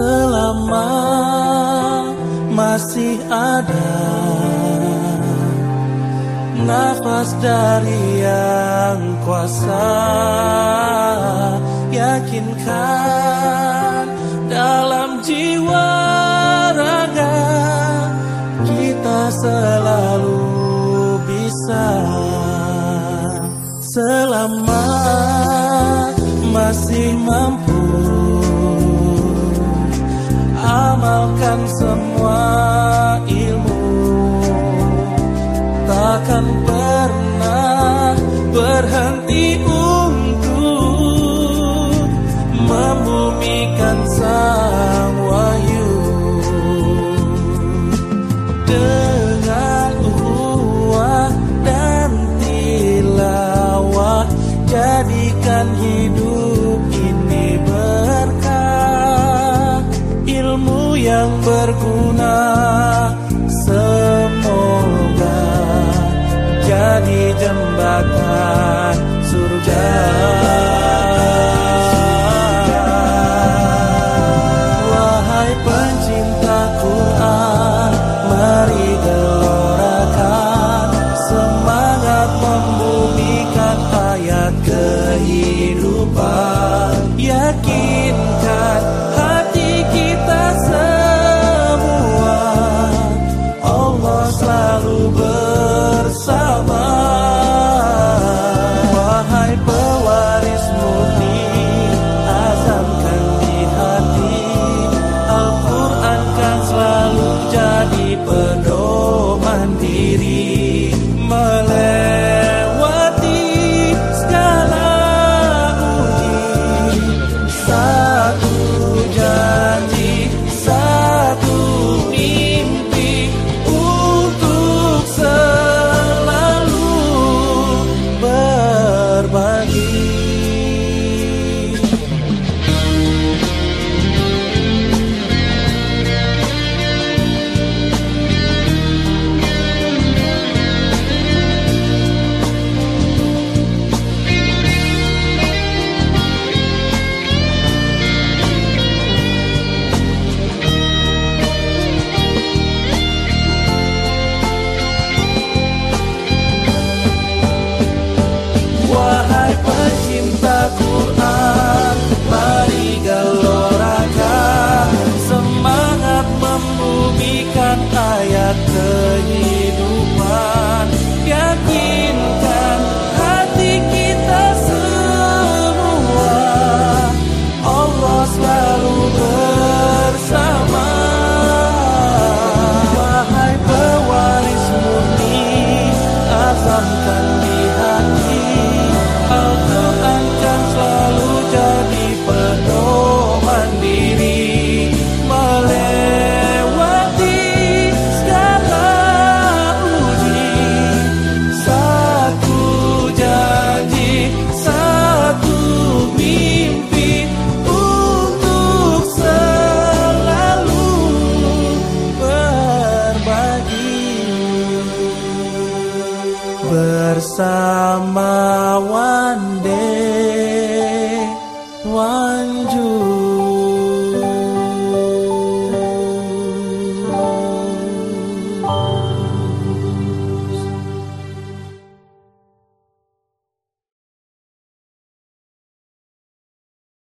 selama masih ada nafas dari yang kuasa yakinkan dalam jiwa raga kita selalu bisa selama masih mampu. Amalkan semua ilmu takkan dengan uhuah dan tilawah. Jadikan hidup ini berkah ilmu yang berguna semoga. Jadi jembatan bersama one day, one June.